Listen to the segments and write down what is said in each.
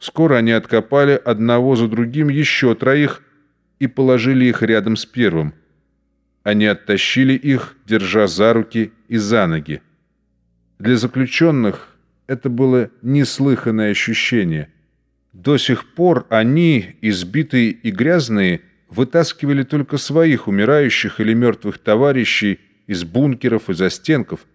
Скоро они откопали одного за другим еще троих и положили их рядом с первым. Они оттащили их, держа за руки и за ноги. Для заключенных это было неслыханное ощущение. До сих пор они, избитые и грязные, вытаскивали только своих умирающих или мертвых товарищей из бункеров и застенков,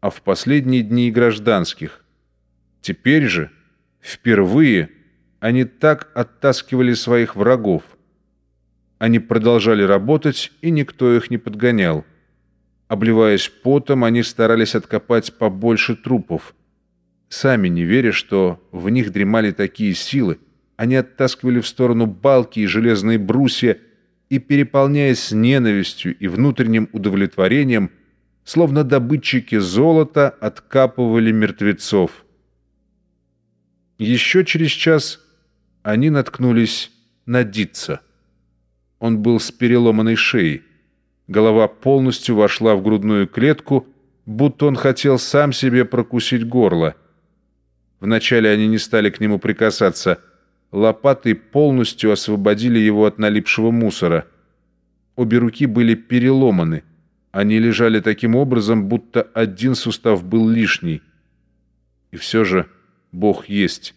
а в последние дни и гражданских. Теперь же, впервые, они так оттаскивали своих врагов. Они продолжали работать, и никто их не подгонял. Обливаясь потом, они старались откопать побольше трупов. Сами не веря, что в них дремали такие силы, они оттаскивали в сторону балки и железные брусья и, переполняясь ненавистью и внутренним удовлетворением, словно добытчики золота откапывали мертвецов. Еще через час они наткнулись на Дитца. Он был с переломанной шеей. Голова полностью вошла в грудную клетку, будто он хотел сам себе прокусить горло. Вначале они не стали к нему прикасаться. Лопаты полностью освободили его от налипшего мусора. Обе руки были переломаны. Они лежали таким образом, будто один сустав был лишний. И все же Бог есть.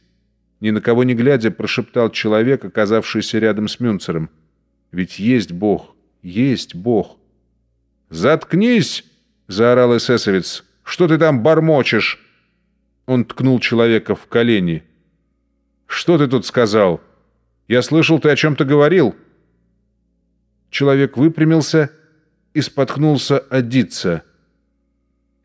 Ни на кого не глядя, прошептал человек, оказавшийся рядом с Мюнцером. Ведь есть Бог, есть Бог. «Заткнись!» — заорал эсэсовец. «Что ты там бормочешь?» Он ткнул человека в колени. «Что ты тут сказал? Я слышал, ты о чем-то говорил». Человек выпрямился и споткнулся одиться.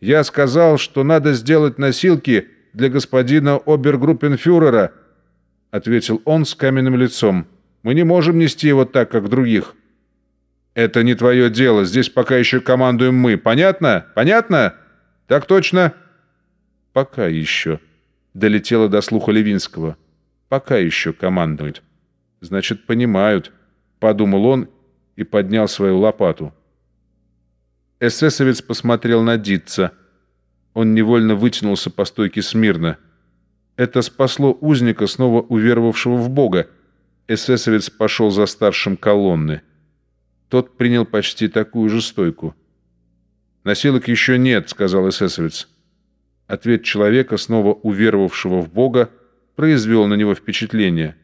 «Я сказал, что надо сделать носилки для господина обергруппенфюрера», — ответил он с каменным лицом. «Мы не можем нести его так, как других». «Это не твое дело. Здесь пока еще командуем мы. Понятно? Понятно?» «Так точно?» «Пока еще», — долетело до слуха Левинского. «Пока еще командуют». «Значит, понимают», — подумал он и поднял свою лопату. Эсэсовец посмотрел на Дитца. Он невольно вытянулся по стойке смирно. Это спасло узника, снова уверовавшего в Бога. Эсэсовец пошел за старшим колонны. Тот принял почти такую же стойку. «Носилок еще нет», — сказал эсэсовец. Ответ человека, снова уверовавшего в Бога, произвел на него впечатление.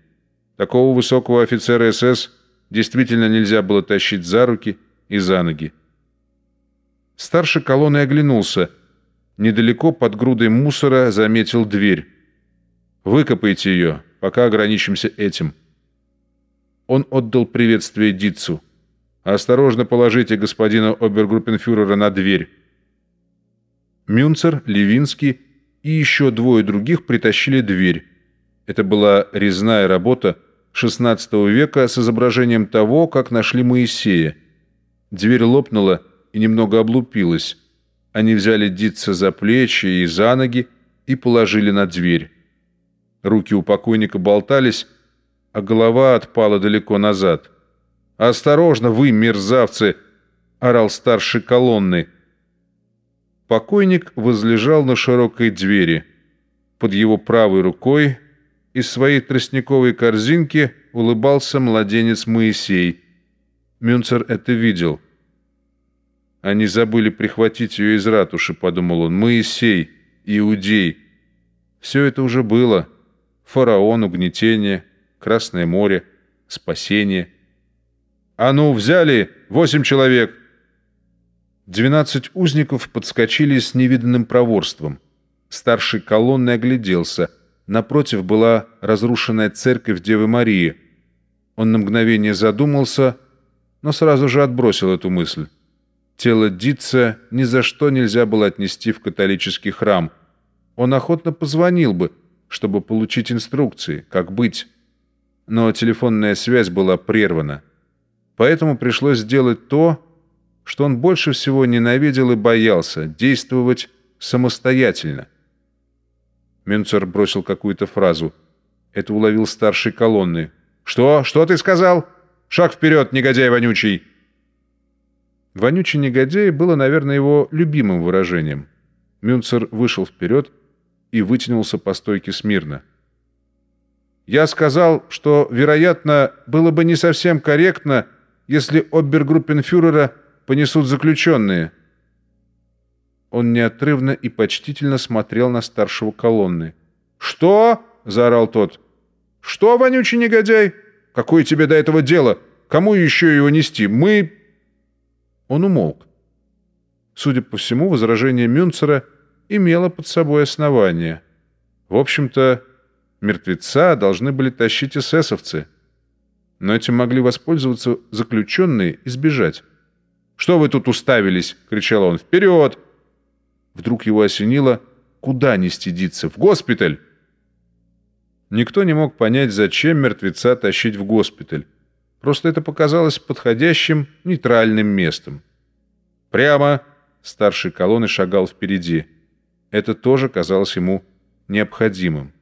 Такого высокого офицера СС действительно нельзя было тащить за руки и за ноги. Старший колонны оглянулся. Недалеко под грудой мусора заметил дверь. «Выкопайте ее, пока ограничимся этим». Он отдал приветствие Дитцу. Осторожно положите господина обергруппенфюрера на дверь. Мюнцер, Левинский и еще двое других притащили дверь. Это была резная работа XVI века с изображением того, как нашли Моисея. Дверь лопнула и немного облупилась. Они взяли Дитца за плечи и за ноги и положили на дверь. Руки у покойника болтались, а голова отпала далеко назад. «Осторожно, вы, мерзавцы!» — орал старший колонны. Покойник возлежал на широкой двери. Под его правой рукой из своей тростниковой корзинки улыбался младенец Моисей. Мюнцер это видел. «Они забыли прихватить ее из ратуши», — подумал он. «Моисей, Иудей. Все это уже было. Фараон, угнетение, Красное море, спасение». «А ну, взяли! Восемь человек!» Двенадцать узников подскочили с невиданным проворством. Старший колонны огляделся. Напротив была разрушенная церковь Девы Марии. Он на мгновение задумался, но сразу же отбросил эту мысль. Тело Дитца ни за что нельзя было отнести в католический храм. Он охотно позвонил бы, чтобы получить инструкции, как быть. Но телефонная связь была прервана. Поэтому пришлось сделать то, что он больше всего ненавидел и боялся – действовать самостоятельно. Мюнцер бросил какую-то фразу. Это уловил старший колонны. «Что? Что ты сказал? Шаг вперед, негодяй вонючий!» «Вонючий негодяй» было, наверное, его любимым выражением. Мюнцер вышел вперед и вытянулся по стойке смирно. Я сказал, что, вероятно, было бы не совсем корректно, если обергруппенфюрера понесут заключенные». Он неотрывно и почтительно смотрел на старшего колонны. «Что?» — заорал тот. «Что, вонючий негодяй? Какое тебе до этого дело? Кому еще его нести? Мы...» Он умолк. Судя по всему, возражение Мюнцера имело под собой основание. В общем-то, мертвеца должны были тащить эсэсовцы. Но этим могли воспользоваться заключенные и сбежать. «Что вы тут уставились?» — кричал он. «Вперед!» Вдруг его осенило. «Куда не стыдиться? В госпиталь!» Никто не мог понять, зачем мертвеца тащить в госпиталь. Просто это показалось подходящим, нейтральным местом. «Прямо!» — старший колонны шагал впереди. Это тоже казалось ему необходимым.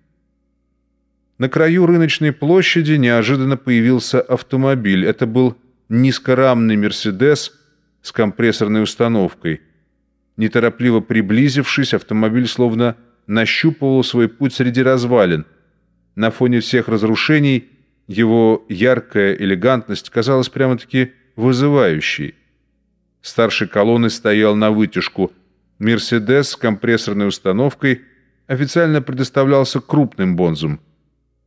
На краю рыночной площади неожиданно появился автомобиль. Это был низкорамный «Мерседес» с компрессорной установкой. Неторопливо приблизившись, автомобиль словно нащупывал свой путь среди развалин. На фоне всех разрушений его яркая элегантность казалась прямо-таки вызывающей. Старший колонны стоял на вытяжку. «Мерседес» с компрессорной установкой официально предоставлялся крупным бонзом –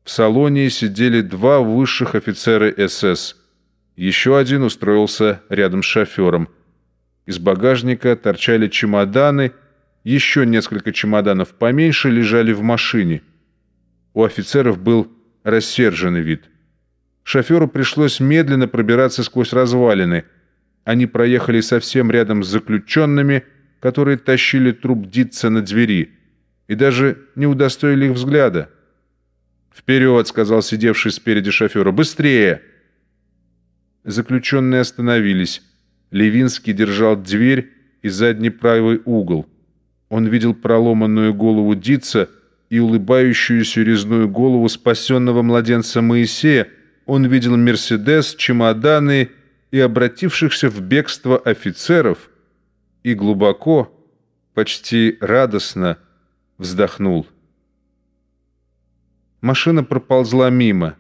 в салоне сидели два высших офицера СС. Еще один устроился рядом с шофером. Из багажника торчали чемоданы, еще несколько чемоданов поменьше лежали в машине. У офицеров был рассерженный вид. Шоферу пришлось медленно пробираться сквозь развалины. Они проехали совсем рядом с заключенными, которые тащили труп Дитца на двери, и даже не удостоили их взгляда. «Вперед!» — сказал сидевший спереди шофера. «Быстрее!» Заключенные остановились. Левинский держал дверь и задний правый угол. Он видел проломанную голову Дица и улыбающуюся резную голову спасенного младенца Моисея. Он видел «Мерседес», чемоданы и обратившихся в бегство офицеров и глубоко, почти радостно вздохнул. Машина проползла мимо.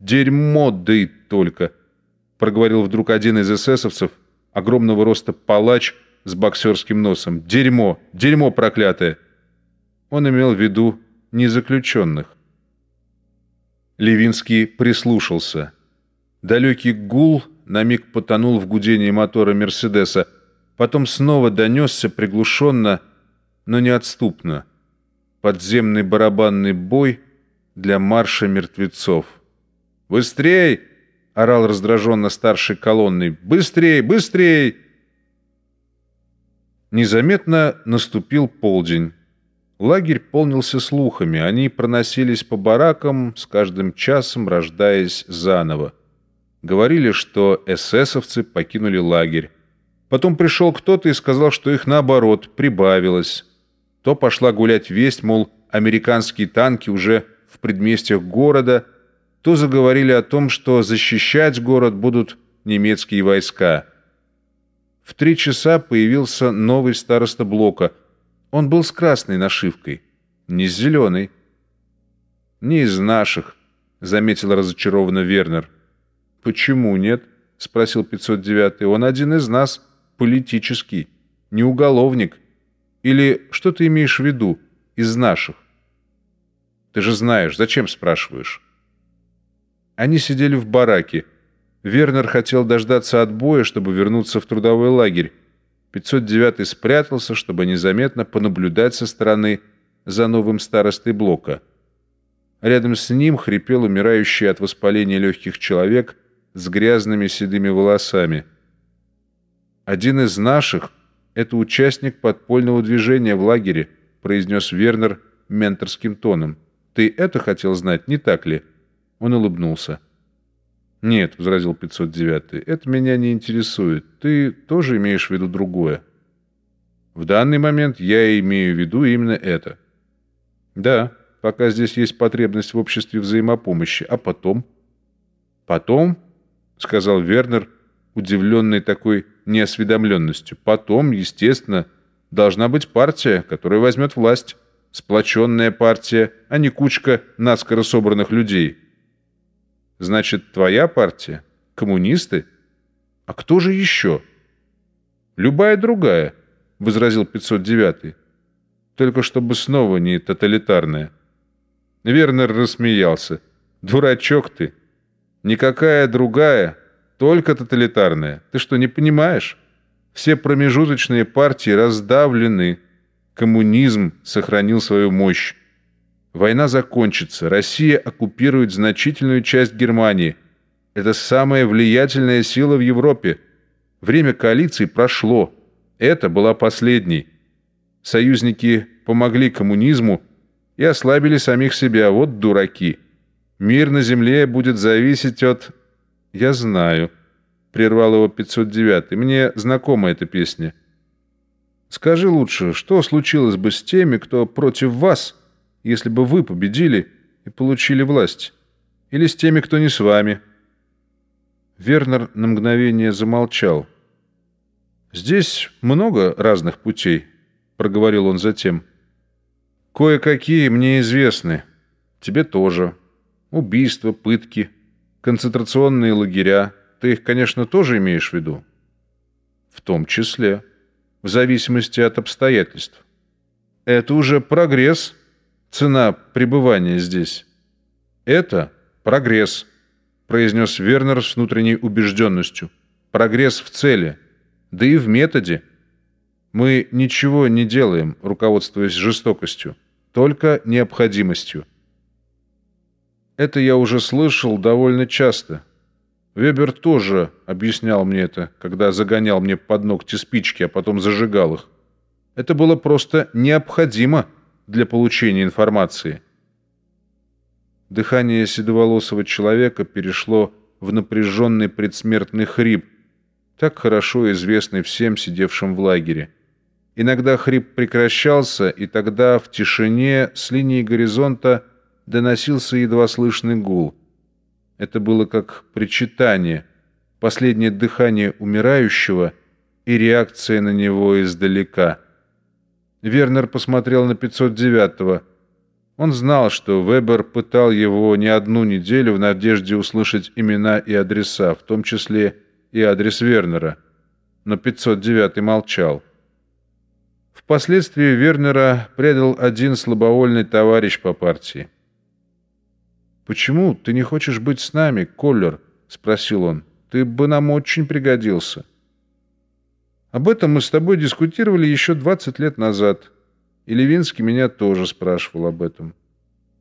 «Дерьмо, да и только!» — проговорил вдруг один из эсэсовцев, огромного роста палач с боксерским носом. «Дерьмо! Дерьмо проклятое!» Он имел в виду незаключенных. Левинский прислушался. Далекий гул на миг потонул в гудении мотора «Мерседеса», потом снова донесся приглушенно, но неотступно. Подземный барабанный бой — для марша мертвецов. «Быстрей!» — орал раздраженно старший колонной. «Быстрей! Быстрей!» Незаметно наступил полдень. Лагерь полнился слухами. Они проносились по баракам, с каждым часом рождаясь заново. Говорили, что эсэсовцы покинули лагерь. Потом пришел кто-то и сказал, что их, наоборот, прибавилось. То пошла гулять весть, мол, американские танки уже в предместьях города, то заговорили о том, что защищать город будут немецкие войска. В три часа появился новый староста блока. Он был с красной нашивкой, не с зеленой. «Не из наших», — заметил разочарованно Вернер. «Почему нет?» — спросил 509-й. «Он один из нас, политический, не уголовник. Или что ты имеешь в виду, из наших?» Ты же знаешь, зачем спрашиваешь?» Они сидели в бараке. Вернер хотел дождаться отбоя, чтобы вернуться в трудовой лагерь. 509-й спрятался, чтобы незаметно понаблюдать со стороны за новым старостой блока. Рядом с ним хрипел умирающий от воспаления легких человек с грязными седыми волосами. «Один из наших — это участник подпольного движения в лагере», произнес Вернер менторским тоном. Ты это хотел знать, не так ли?» Он улыбнулся. «Нет», — возразил 509-й, — «это меня не интересует. Ты тоже имеешь в виду другое?» «В данный момент я имею в виду именно это». «Да, пока здесь есть потребность в обществе взаимопомощи. А потом?» «Потом», — сказал Вернер, удивленный такой неосведомленностью, «потом, естественно, должна быть партия, которая возьмет власть». сплоченная партия, а не кучка наскоро собранных людей. Значит, твоя партия? Коммунисты? А кто же еще? Любая другая, возразил 509 Только чтобы снова не тоталитарная. Вернер рассмеялся. Дурачок ты. Никакая другая, только тоталитарная. Ты что, не понимаешь? Все промежуточные партии раздавлены. Коммунизм сохранил свою мощь. Война закончится. Россия оккупирует значительную часть Германии. Это самая влиятельная сила в Европе. Время коалиции прошло. Это была последней. Союзники помогли коммунизму и ослабили самих себя. Вот дураки. Мир на земле будет зависеть от... Я знаю. Прервал его 509. Мне знакома эта песня. Скажи лучше, что случилось бы с теми, кто против вас, если бы вы победили и получили власть? Или с теми, кто не с вами?» Вернер на мгновение замолчал. «Здесь много разных путей», — проговорил он затем. «Кое-какие мне известны. Тебе тоже. Убийства, пытки, концентрационные лагеря. Ты их, конечно, тоже имеешь в виду?» «В том числе» в зависимости от обстоятельств. Это уже прогресс, цена пребывания здесь. Это прогресс, произнес Вернер с внутренней убежденностью. Прогресс в цели, да и в методе. Мы ничего не делаем, руководствуясь жестокостью, только необходимостью. Это я уже слышал довольно часто – Вебер тоже объяснял мне это, когда загонял мне под ногти спички, а потом зажигал их. Это было просто необходимо для получения информации. Дыхание седоволосого человека перешло в напряженный предсмертный хрип, так хорошо известный всем сидевшим в лагере. Иногда хрип прекращался, и тогда в тишине с линии горизонта доносился едва слышный гул – это было как причитание, последнее дыхание умирающего и реакция на него издалека. Вернер посмотрел на 509-го. Он знал, что Вебер пытал его не одну неделю в надежде услышать имена и адреса, в том числе и адрес Вернера. Но 509-й молчал. Впоследствии Вернера предал один слабовольный товарищ по партии. «Почему ты не хочешь быть с нами, Коллер?» — спросил он. «Ты бы нам очень пригодился». «Об этом мы с тобой дискутировали еще 20 лет назад. И Левинский меня тоже спрашивал об этом».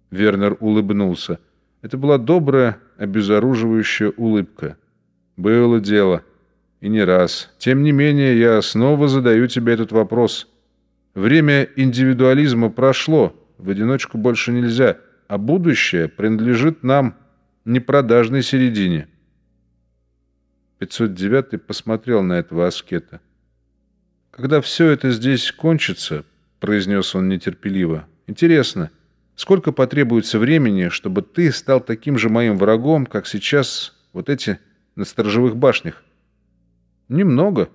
Вернер улыбнулся. Это была добрая, обезоруживающая улыбка. «Было дело. И не раз. Тем не менее, я снова задаю тебе этот вопрос. Время индивидуализма прошло. В одиночку больше нельзя» а будущее принадлежит нам, непродажной середине. 509 посмотрел на этого аскета. «Когда все это здесь кончится, — произнес он нетерпеливо, — интересно, сколько потребуется времени, чтобы ты стал таким же моим врагом, как сейчас вот эти на сторожевых башнях? Немного.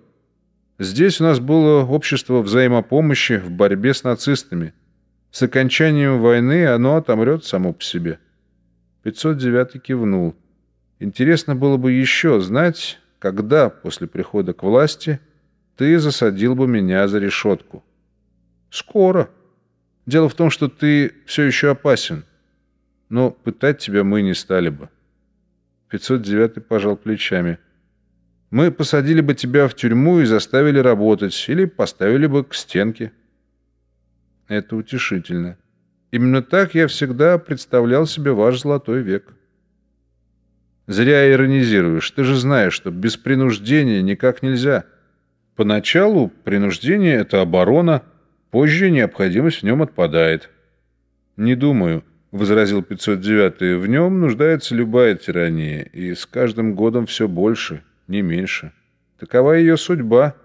Здесь у нас было общество взаимопомощи в борьбе с нацистами — с окончанием войны оно отомрет само по себе. 509 кивнул. Интересно было бы еще знать, когда после прихода к власти ты засадил бы меня за решетку. Скоро. Дело в том, что ты все еще опасен. Но пытать тебя мы не стали бы. 509 пожал плечами. Мы посадили бы тебя в тюрьму и заставили работать, или поставили бы к стенке. Это утешительно. Именно так я всегда представлял себе ваш золотой век. Зря иронизируешь. Ты же знаешь, что без принуждения никак нельзя. Поначалу принуждение — это оборона, позже необходимость в нем отпадает. Не думаю, — возразил 509-й, — в нем нуждается любая тирания, и с каждым годом все больше, не меньше. Такова ее судьба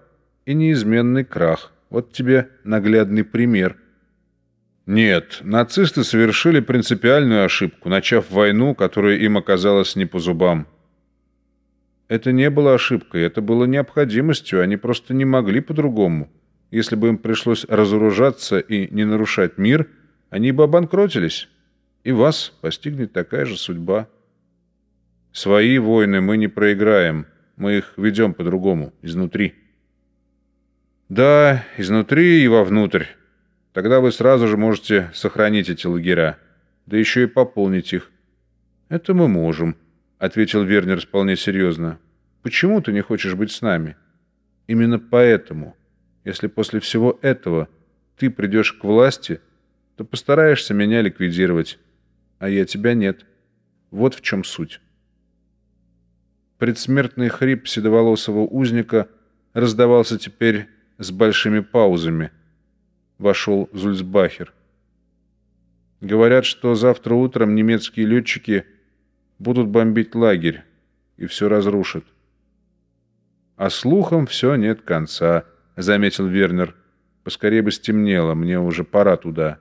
и неизменный крах. Вот тебе наглядный пример — нет, нацисты совершили принципиальную ошибку, начав войну, которая им оказалась не по зубам. Это не было ошибкой, это было необходимостью, они просто не могли по-другому. Если бы им пришлось разоружаться и не нарушать мир, Они бы обанкротились, и вас постигнет такая же судьба. Свои войны мы не проиграем, мы их ведем по-другому, изнутри. Да, изнутри и вовнутрь. Тогда вы сразу же можете сохранить эти лагеря, да еще и пополнить их. Это мы можем, ответил Вернер вполне серьезно. Почему ты не хочешь быть с нами? Именно поэтому, если после всего этого ты придешь к власти, то постараешься меня ликвидировать, а я тебя нет. Вот в чем суть. Предсмертный хрип седоволосого узника раздавался теперь с большими паузами. Вошел Зульцбахер. Говорят, что завтра утром немецкие летчики будут бомбить лагерь и все разрушат. А слухам все нет конца, заметил Вернер. Поскорее бы стемнело, мне уже пора туда.